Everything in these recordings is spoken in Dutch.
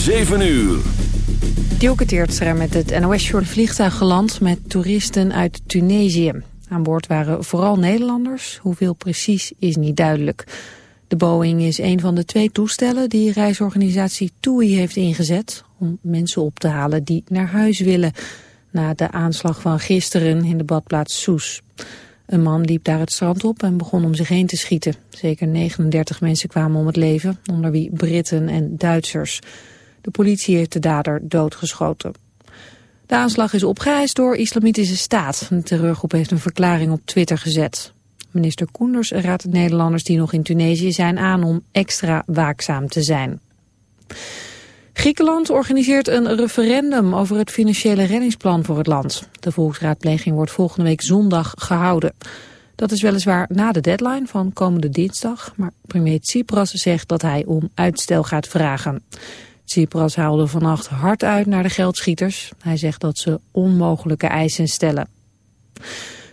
7 uur. Dielke Teertstra met het NOS-short vliegtuig geland met toeristen uit Tunesië. Aan boord waren vooral Nederlanders, hoeveel precies is niet duidelijk. De Boeing is een van de twee toestellen die reisorganisatie TUI heeft ingezet... om mensen op te halen die naar huis willen... na de aanslag van gisteren in de badplaats Soes. Een man liep daar het strand op en begon om zich heen te schieten. Zeker 39 mensen kwamen om het leven, onder wie Britten en Duitsers. De politie heeft de dader doodgeschoten. De aanslag is opgeëist door Islamitische Staat. De terreurgroep heeft een verklaring op Twitter gezet. Minister Koenders raadt de Nederlanders die nog in Tunesië zijn aan om extra waakzaam te zijn. Griekenland organiseert een referendum over het financiële reddingsplan voor het land. De volksraadpleging wordt volgende week zondag gehouden. Dat is weliswaar na de deadline van komende dinsdag, maar premier Tsipras zegt dat hij om uitstel gaat vragen. Tsipras haalde vannacht hard uit naar de geldschieters. Hij zegt dat ze onmogelijke eisen stellen.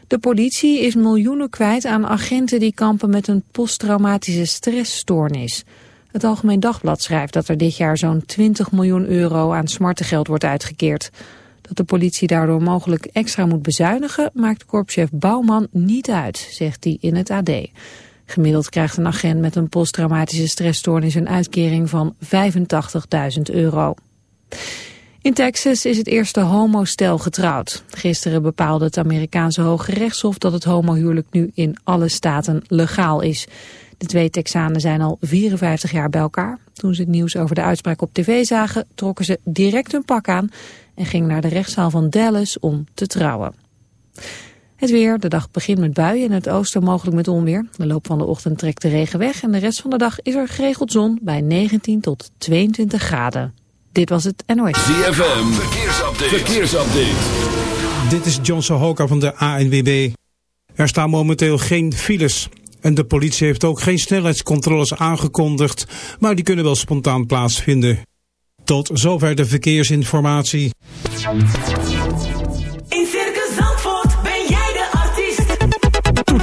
De politie is miljoenen kwijt aan agenten die kampen met een posttraumatische stressstoornis. Het Algemeen Dagblad schrijft dat er dit jaar zo'n 20 miljoen euro aan smartengeld wordt uitgekeerd. Dat de politie daardoor mogelijk extra moet bezuinigen maakt korpschef Bouwman niet uit, zegt hij in het AD. Gemiddeld krijgt een agent met een posttraumatische stressstoornis een uitkering van 85.000 euro. In Texas is het eerste homostel getrouwd. Gisteren bepaalde het Amerikaanse Hoge Rechtshof dat het homohuwelijk nu in alle staten legaal is. De twee Texanen zijn al 54 jaar bij elkaar. Toen ze het nieuws over de uitspraak op tv zagen, trokken ze direct hun pak aan en gingen naar de rechtszaal van Dallas om te trouwen. Het weer, de dag begint met buien in het oosten mogelijk met onweer. De loop van de ochtend trekt de regen weg en de rest van de dag is er geregeld zon bij 19 tot 22 graden. Dit was het NOS. ZFM, verkeersupdate. verkeersupdate. Dit is John Sohoka van de ANWB. Er staan momenteel geen files. En de politie heeft ook geen snelheidscontroles aangekondigd, maar die kunnen wel spontaan plaatsvinden. Tot zover de verkeersinformatie.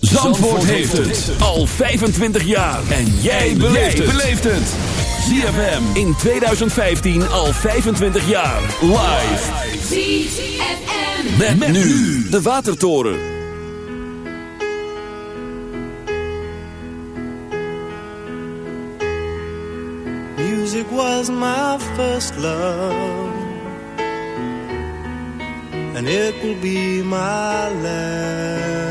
Zandvoort heeft het al 25 jaar. En jij beleeft het. ZFM in 2015 al 25 jaar. Live. ZFM. Met, met nu de Watertoren. Music was my first love, and it will be my last.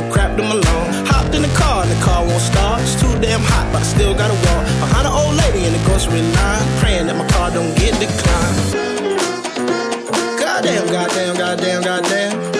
done crapped them alone. Hopped in the car and the car won't start. It's too damn hot, but I still gotta walk. Behind an old lady in the grocery line, praying that my car don't get declined. Goddamn, goddamn, goddamn, goddamn.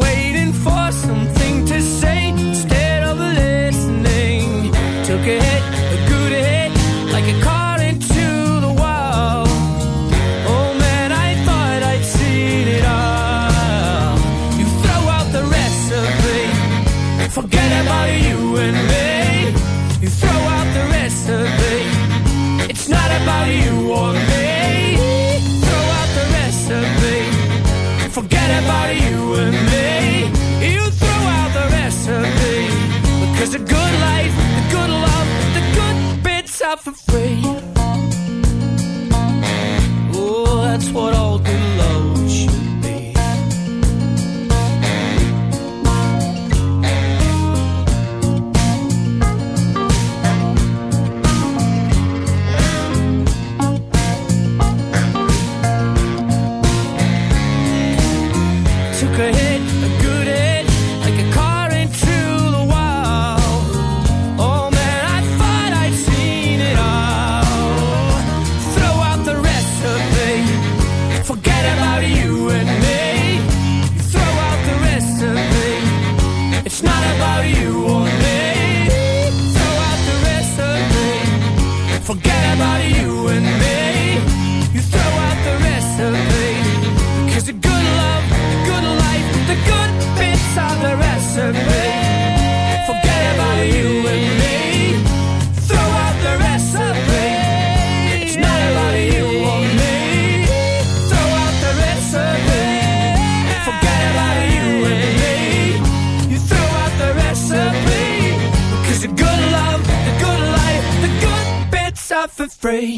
Stop for free.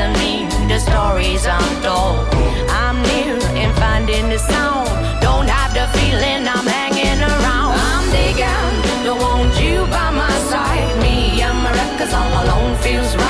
Doesn't the stories I'm told. I'm near and finding the sound. Don't have the feeling I'm hanging around. I'm digging, don't want you by my side. Me and my records all alone feels right.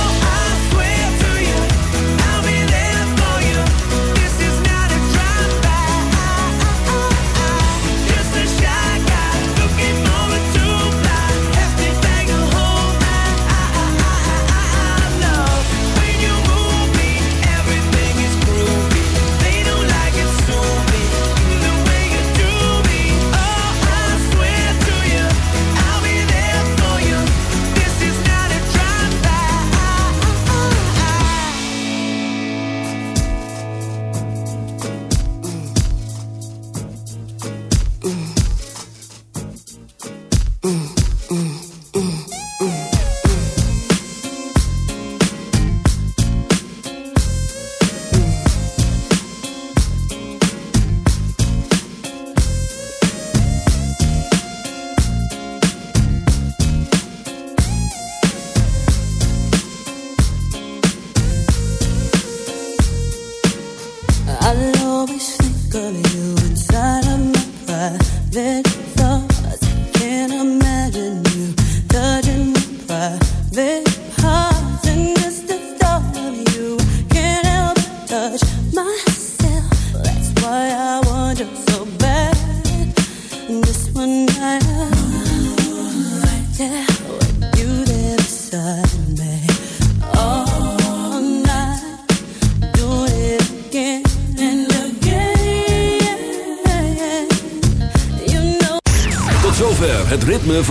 I